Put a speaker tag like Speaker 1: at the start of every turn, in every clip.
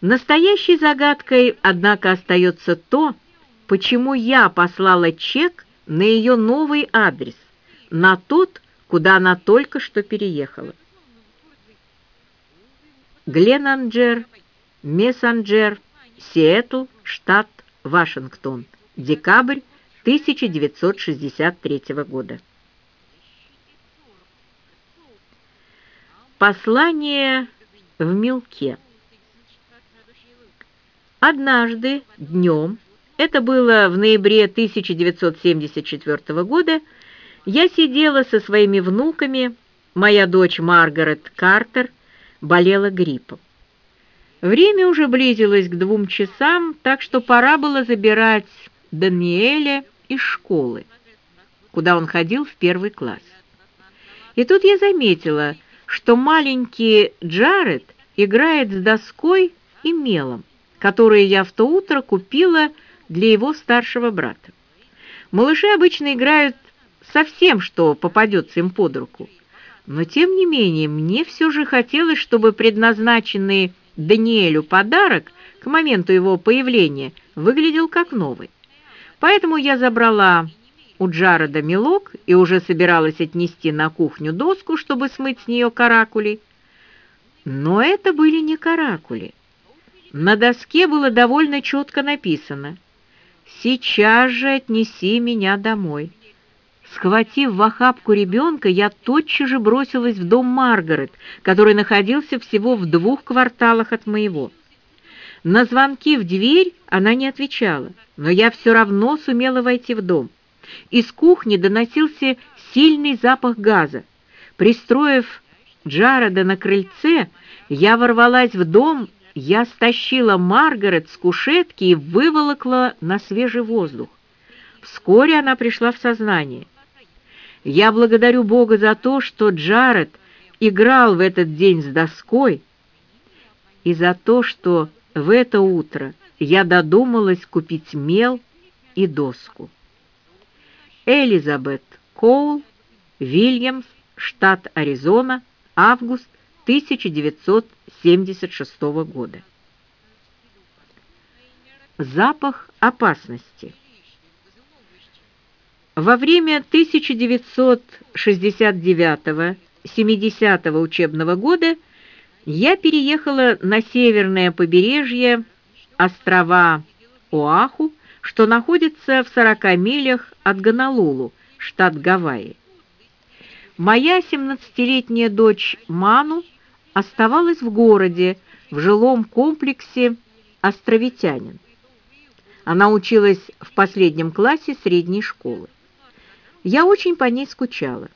Speaker 1: Настоящей загадкой, однако, остается то, почему я послала чек на ее новый адрес, на тот, куда она только что переехала. Гленанджер, Мессанджер, Сиэтл, штат Вашингтон, декабрь 1963 года. Послание в мелке. Однажды днем, это было в ноябре 1974 года, я сидела со своими внуками, моя дочь Маргарет Картер болела гриппом. Время уже близилось к двум часам, так что пора было забирать Даниэля из школы, куда он ходил в первый класс. И тут я заметила, что маленький Джаред играет с доской и мелом, которые я в то утро купила для его старшего брата. Малыши обычно играют со всем, что попадется им под руку. Но, тем не менее, мне все же хотелось, чтобы предназначенный Даниэлю подарок к моменту его появления выглядел как новый. Поэтому я забрала у Джареда мелок и уже собиралась отнести на кухню доску, чтобы смыть с нее каракули. Но это были не каракули. На доске было довольно четко написано «Сейчас же отнеси меня домой». Схватив в охапку ребенка, я тотчас же бросилась в дом Маргарет, который находился всего в двух кварталах от моего. На звонки в дверь она не отвечала, но я все равно сумела войти в дом. Из кухни доносился сильный запах газа. Пристроив Джареда на крыльце, я ворвалась в дом, я стащила Маргарет с кушетки и выволокла на свежий воздух. Вскоре она пришла в сознание. Я благодарю Бога за то, что Джаред играл в этот день с доской, и за то, что в это утро я додумалась купить мел и доску. Элизабет Коул, Вильямс, штат Аризона, август 1976 года. Запах опасности. Во время 1969-70 учебного года я переехала на северное побережье острова Оаху, что находится в 40 милях от Гонолулу, штат Гавайи. Моя 17-летняя дочь Ману оставалась в городе, в жилом комплексе «Островитянин». Она училась в последнем классе средней школы. Я очень по ней скучала.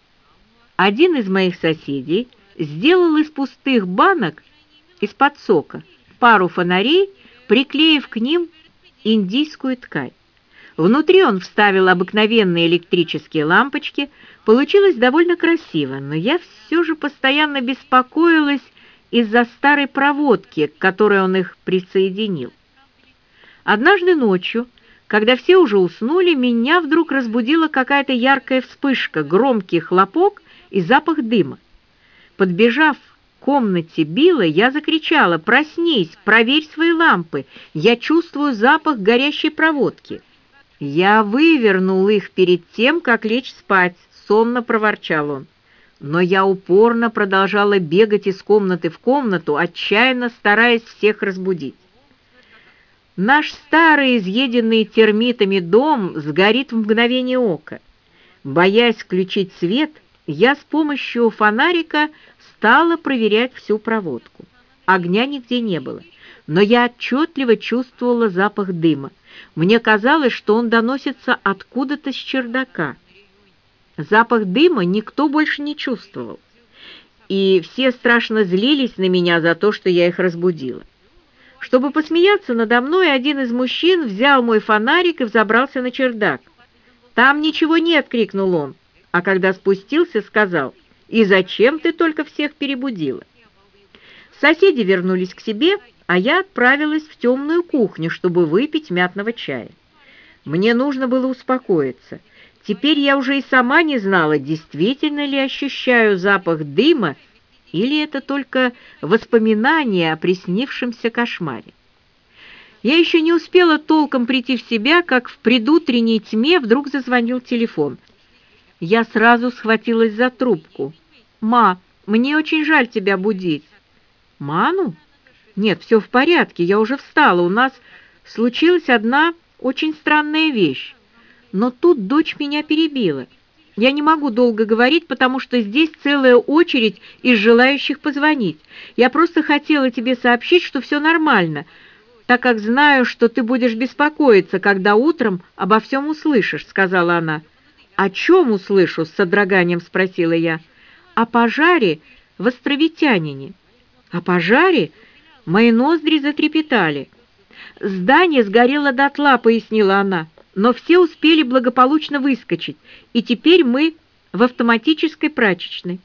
Speaker 1: Один из моих соседей сделал из пустых банок из-под сока пару фонарей, приклеив к ним индийскую ткань. Внутри он вставил обыкновенные электрические лампочки. Получилось довольно красиво, но я все же постоянно беспокоилась из-за старой проводки, к которой он их присоединил. Однажды ночью когда все уже уснули, меня вдруг разбудила какая-то яркая вспышка, громкий хлопок и запах дыма. Подбежав к комнате Билла, я закричала «Проснись, проверь свои лампы, я чувствую запах горящей проводки». Я вывернул их перед тем, как лечь спать, сонно проворчал он. Но я упорно продолжала бегать из комнаты в комнату, отчаянно стараясь всех разбудить. Наш старый, изъеденный термитами дом сгорит в мгновение ока. Боясь включить свет, я с помощью фонарика стала проверять всю проводку. Огня нигде не было, но я отчетливо чувствовала запах дыма. Мне казалось, что он доносится откуда-то с чердака. Запах дыма никто больше не чувствовал, и все страшно злились на меня за то, что я их разбудила. Чтобы посмеяться надо мной, один из мужчин взял мой фонарик и взобрался на чердак. «Там ничего нет!» — крикнул он, а когда спустился, сказал, «И зачем ты только всех перебудила?» Соседи вернулись к себе, а я отправилась в темную кухню, чтобы выпить мятного чая. Мне нужно было успокоиться. Теперь я уже и сама не знала, действительно ли ощущаю запах дыма Или это только воспоминание о приснившемся кошмаре? Я еще не успела толком прийти в себя, как в предутренней тьме вдруг зазвонил телефон. Я сразу схватилась за трубку. «Ма, мне очень жаль тебя будить». «Ману?» «Нет, все в порядке, я уже встала. У нас случилась одна очень странная вещь. Но тут дочь меня перебила. Я не могу долго говорить, потому что здесь целая очередь из желающих позвонить. Я просто хотела тебе сообщить, что все нормально, так как знаю, что ты будешь беспокоиться, когда утром обо всем услышишь», — сказала она. «О чем услышу?» — с содроганием спросила я. «О пожаре в Островитянине». «О пожаре?» Мои ноздри затрепетали. «Здание сгорело дотла», — пояснила она, «но все успели благополучно выскочить, и теперь мы в автоматической прачечной».